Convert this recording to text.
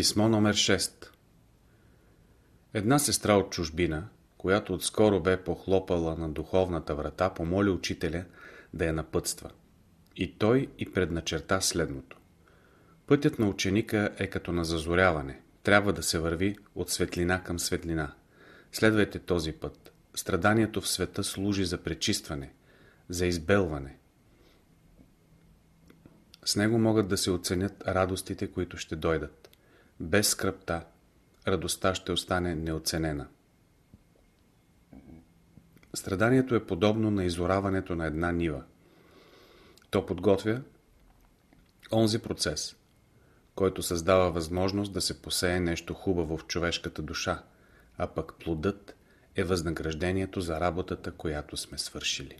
Писмо номер 6 Една сестра от чужбина, която отскоро бе похлопала на духовната врата, помоли учителя да я напътства. И той и предначерта следното. Пътят на ученика е като на зазоряване. Трябва да се върви от светлина към светлина. Следвайте този път. Страданието в света служи за пречистване, за избелване. С него могат да се оценят радостите, които ще дойдат. Без скръпта, радостта ще остане неоценена. Страданието е подобно на изораването на една нива. То подготвя онзи процес, който създава възможност да се посее нещо хубаво в човешката душа, а пък плодът е възнаграждението за работата, която сме свършили.